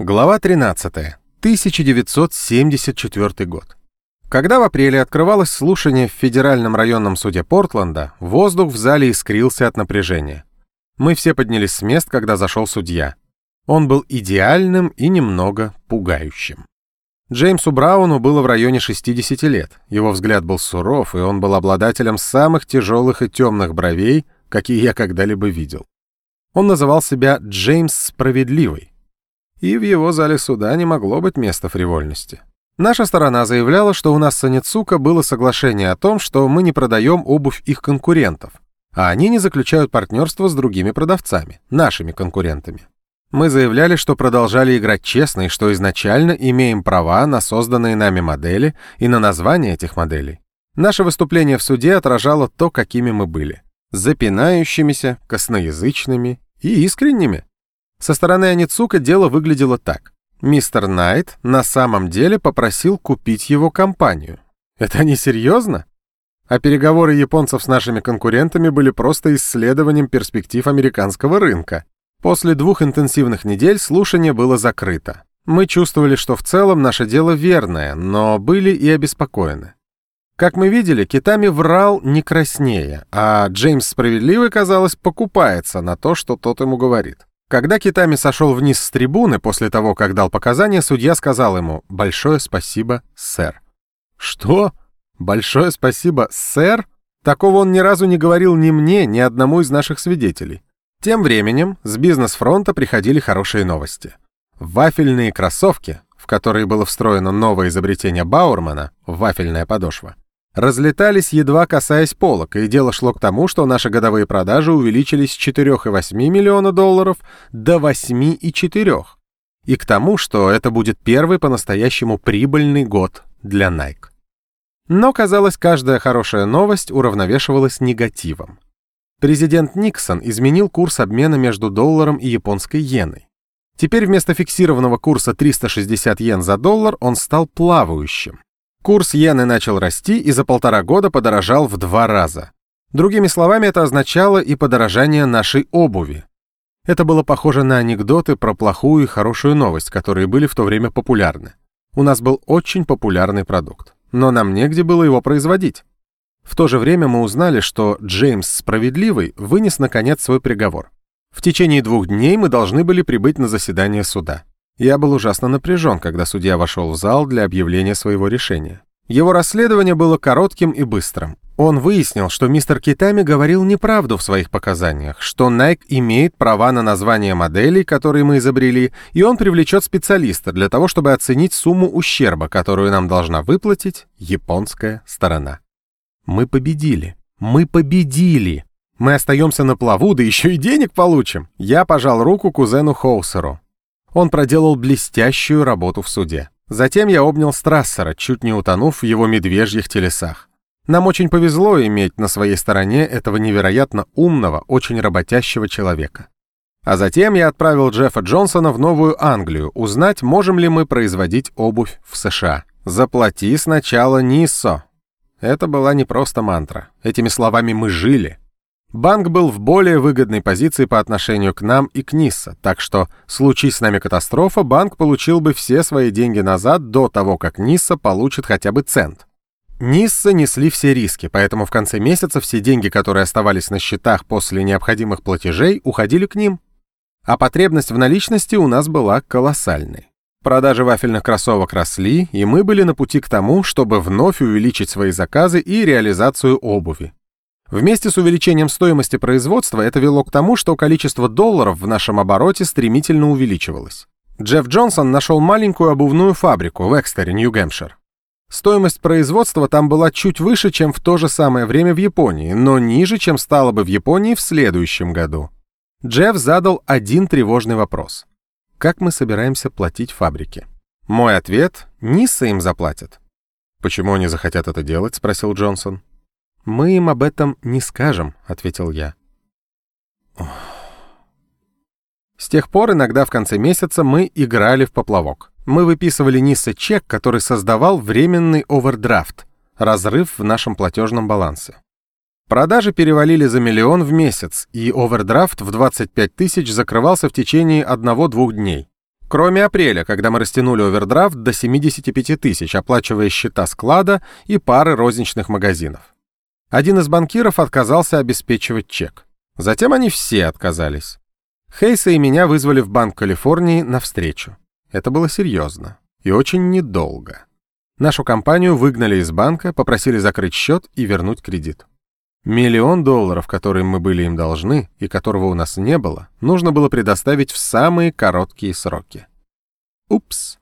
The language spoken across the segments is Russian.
Глава 13. 1974 год. Когда в апреле открывалось слушание в Федеральном районном суде Портленда, воздух в зале искрился от напряжения. Мы все поднялись с мест, когда зашел судья. Он был идеальным и немного пугающим. Джеймсу Брауну было в районе 60 лет. Его взгляд был суров, и он был обладателем самых тяжелых и темных бровей, какие я когда-либо видел. Он называл себя Джеймс Справедливый и в его зале суда не могло быть места фривольности. Наша сторона заявляла, что у нас с Аницука было соглашение о том, что мы не продаем обувь их конкурентов, а они не заключают партнерство с другими продавцами, нашими конкурентами. Мы заявляли, что продолжали играть честно и что изначально имеем права на созданные нами модели и на название этих моделей. Наше выступление в суде отражало то, какими мы были. Запинающимися, косноязычными и искренними. Со стороны Аницука дело выглядело так. Мистер Найт на самом деле попросил купить его компанию. Это не серьезно? А переговоры японцев с нашими конкурентами были просто исследованием перспектив американского рынка. После двух интенсивных недель слушание было закрыто. Мы чувствовали, что в целом наше дело верное, но были и обеспокоены. Как мы видели, Китами врал не краснее, а Джеймс Справедливый, казалось, покупается на то, что тот ему говорит. Когда Китами сошел вниз с трибуны после того, как дал показания, судья сказал ему «Большое спасибо, сэр». «Что? Большое спасибо, сэр?» Такого он ни разу не говорил ни мне, ни одному из наших свидетелей. Тем временем с бизнес-фронта приходили хорошие новости. Вафельные кроссовки, в которые было встроено новое изобретение Баурмана, вафельная подошва, разлетались, едва касаясь полок, и дело шло к тому, что наши годовые продажи увеличились с 4,8 миллиона долларов до 8,4. И к тому, что это будет первый по-настоящему прибыльный год для Nike. Но, казалось, каждая хорошая новость уравновешивалась негативом. Президент Никсон изменил курс обмена между долларом и японской иеной. Теперь вместо фиксированного курса 360 йен за доллар он стал плавающим. Курс иены начал расти и за полтора года подорожал в два раза. Другими словами, это означало и подорожание нашей обуви. Это было похоже на анекдоты про плохую и хорошую новость, которые были в то время популярны. У нас был очень популярный продукт, но нам негде было его производить. В то же время мы узнали, что Джеймс Справедливый вынес наконец свой приговор. В течение двух дней мы должны были прибыть на заседание суда. Я был ужасно напряжен, когда судья вошел в зал для объявления своего решения. Его расследование было коротким и быстрым. Он выяснил, что мистер Китами говорил неправду в своих показаниях, что Nike имеет права на название моделей, которые мы изобрели, и он привлечет специалиста для того, чтобы оценить сумму ущерба, которую нам должна выплатить японская сторона. Мы победили. Мы победили. Мы остаемся на плаву, да еще и денег получим. Я пожал руку кузену Хоусеру. Он проделал блестящую работу в суде. Затем я обнял Страссера, чуть не утонув в его медвежьих телесах. Нам очень повезло иметь на своей стороне этого невероятно умного, очень работящего человека. А затем я отправил Джеффа Джонсона в Новую Англию узнать, можем ли мы производить обувь в США. «Заплати сначала Ниссо». Это была не просто мантра. Этими словами мы жили. Банк был в более выгодной позиции по отношению к нам и к Нисса, так что, случись с нами катастрофа, банк получил бы все свои деньги назад до того, как Нисса получит хотя бы цент. Нисса несли все риски, поэтому в конце месяца все деньги, которые оставались на счетах после необходимых платежей, уходили к ним. А потребность в наличности у нас была колоссальной. Продажи вафельных кроссовок росли, и мы были на пути к тому, чтобы вновь увеличить свои заказы и реализацию обуви. Вместе с увеличением стоимости производства это вело к тому, что количество долларов в нашем обороте стремительно увеличивалось. Джефф Джонсон нашел маленькую обувную фабрику в Экстере, Нью-Гэмпшир. Стоимость производства там была чуть выше, чем в то же самое время в Японии, но ниже, чем стало бы в Японии в следующем году. Джефф задал один тревожный вопрос. Как мы собираемся платить фабрике? Мой ответ – Нисса им заплатят. «Почему они захотят это делать?» – спросил Джонсон. «Мы им об этом не скажем», — ответил я. С тех пор иногда в конце месяца мы играли в поплавок. Мы выписывали Нисса чек, который создавал временный овердрафт, разрыв в нашем платежном балансе. Продажи перевалили за миллион в месяц, и овердрафт в 25 тысяч закрывался в течение одного-двух дней. Кроме апреля, когда мы растянули овердрафт до 75 тысяч, оплачивая счета склада и пары розничных магазинов. Один из банкиров отказался обеспечивать чек. Затем они все отказались. Хейса и меня вызвали в Банк Калифорнии на встречу. Это было серьезно и очень недолго. Нашу компанию выгнали из банка, попросили закрыть счет и вернуть кредит. Миллион долларов, которые мы были им должны и которого у нас не было, нужно было предоставить в самые короткие сроки. Упс.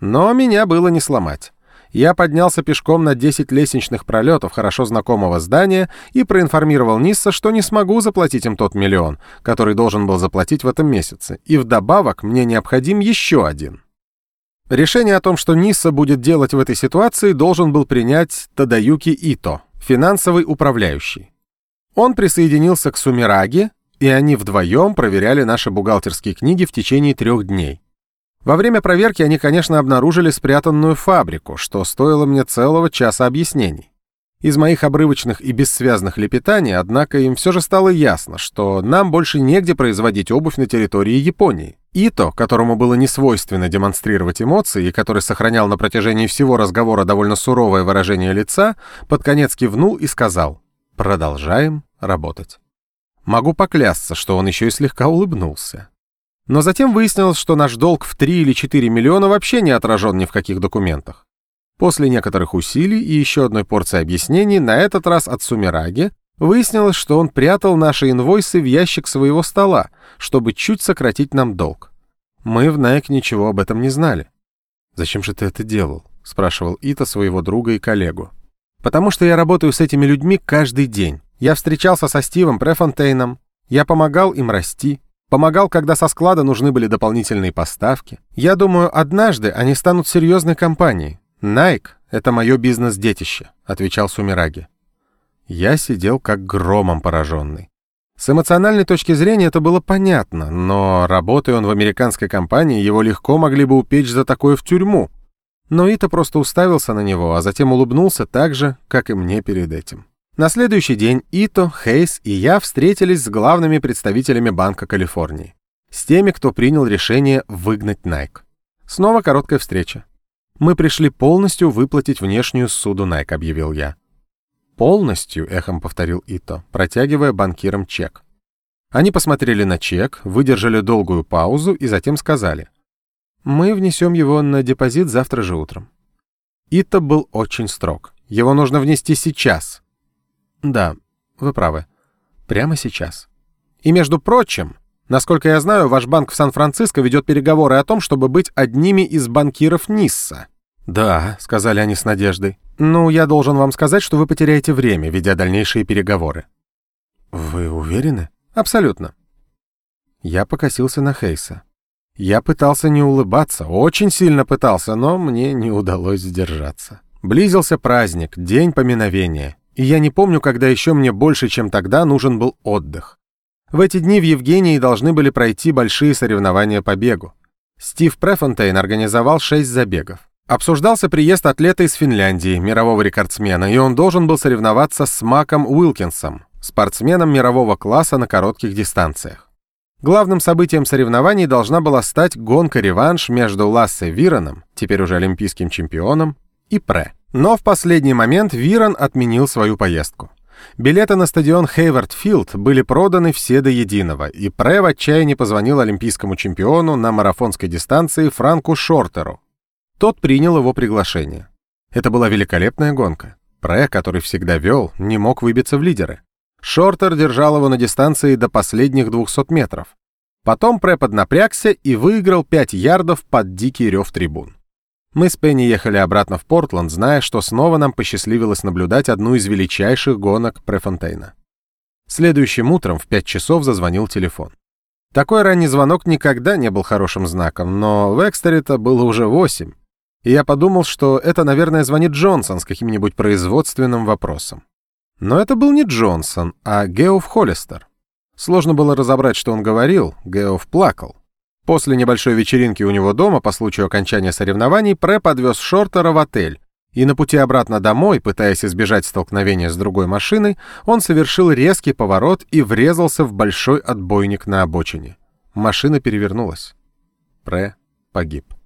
Но меня было не сломать. Я поднялся пешком на 10 лестничных пролетов хорошо знакомого здания и проинформировал Нисса, что не смогу заплатить им тот миллион, который должен был заплатить в этом месяце, и вдобавок мне необходим еще один. Решение о том, что Нисса будет делать в этой ситуации, должен был принять Тадаюки Ито, финансовый управляющий. Он присоединился к Сумираге, и они вдвоем проверяли наши бухгалтерские книги в течение трех дней. Во время проверки они, конечно, обнаружили спрятанную фабрику, что стоило мне целого часа объяснений. Из моих обрывочных и бессвязных лепетаний, однако, им все же стало ясно, что нам больше негде производить обувь на территории Японии. Ито, которому было несвойственно демонстрировать эмоции и который сохранял на протяжении всего разговора довольно суровое выражение лица, под конец кивнул и сказал «Продолжаем работать». Могу поклясться, что он еще и слегка улыбнулся. Но затем выяснилось, что наш долг в 3 или 4 миллиона вообще не отражен ни в каких документах. После некоторых усилий и еще одной порции объяснений, на этот раз от Сумираги, выяснилось, что он прятал наши инвойсы в ящик своего стола, чтобы чуть сократить нам долг. Мы в Nike ничего об этом не знали. «Зачем же ты это делал?» — спрашивал Ита своего друга и коллегу. «Потому что я работаю с этими людьми каждый день. Я встречался со Стивом Префонтейном, я помогал им расти, помогал, когда со склада нужны были дополнительные поставки. Я думаю, однажды они станут серьезной компанией, «Найк — это мое бизнес-детище», — отвечал Сумираги. Я сидел как громом пораженный. С эмоциональной точки зрения это было понятно, но, работая он в американской компании, его легко могли бы упечь за такое в тюрьму. Но Ита просто уставился на него, а затем улыбнулся так же, как и мне перед этим. На следующий день Ито, Хейс и я встретились с главными представителями Банка Калифорнии. С теми, кто принял решение выгнать Найк. Снова короткая встреча. «Мы пришли полностью выплатить внешнюю суду Найк», — объявил я. «Полностью», — эхом повторил Ито, протягивая банкирам чек. Они посмотрели на чек, выдержали долгую паузу и затем сказали. «Мы внесем его на депозит завтра же утром». Ито был очень строг. Его нужно внести сейчас. Да, вы правы. Прямо сейчас. И между прочим, Насколько я знаю, ваш банк в Сан-Франциско ведет переговоры о том, чтобы быть одними из банкиров Нисса. «Да», — сказали они с надеждой. «Ну, я должен вам сказать, что вы потеряете время, ведя дальнейшие переговоры». «Вы уверены?» «Абсолютно». Я покосился на Хейса. Я пытался не улыбаться, очень сильно пытался, но мне не удалось сдержаться. Близился праздник, день поминовения, и я не помню, когда еще мне больше, чем тогда, нужен был отдых. В эти дни в Евгении должны были пройти большие соревнования по бегу. Стив Префонтейн организовал шесть забегов. Обсуждался приезд атлета из Финляндии, мирового рекордсмена, и он должен был соревноваться с Маком Уилкинсом, спортсменом мирового класса на коротких дистанциях. Главным событием соревнований должна была стать гонка-реванш между Лассе Вироном, теперь уже олимпийским чемпионом, и Пре. Но в последний момент Вирон отменил свою поездку. Билеты на стадион Хейвард Филд были проданы все до единого, и Пре в отчаянии позвонил олимпийскому чемпиону на марафонской дистанции Франку Шортеру. Тот принял его приглашение. Это была великолепная гонка. Пре, который всегда вел, не мог выбиться в лидеры. Шортер держал его на дистанции до последних 200 метров. Потом Пре поднапрягся и выиграл 5 ярдов под дикий рев трибун. Мы с Пенни ехали обратно в Портленд, зная, что снова нам посчастливилось наблюдать одну из величайших гонок Префонтейна. Следующим утром в пять часов зазвонил телефон. Такой ранний звонок никогда не был хорошим знаком, но в Экстере-то было уже восемь. И я подумал, что это, наверное, звонит Джонсон с каким-нибудь производственным вопросом. Но это был не Джонсон, а Геоф Холлистер. Сложно было разобрать, что он говорил, Геоф плакал. После небольшой вечеринки у него дома по случаю окончания соревнований Пре подвез Шортера в отель, и на пути обратно домой, пытаясь избежать столкновения с другой машиной, он совершил резкий поворот и врезался в большой отбойник на обочине. Машина перевернулась. Пре погиб.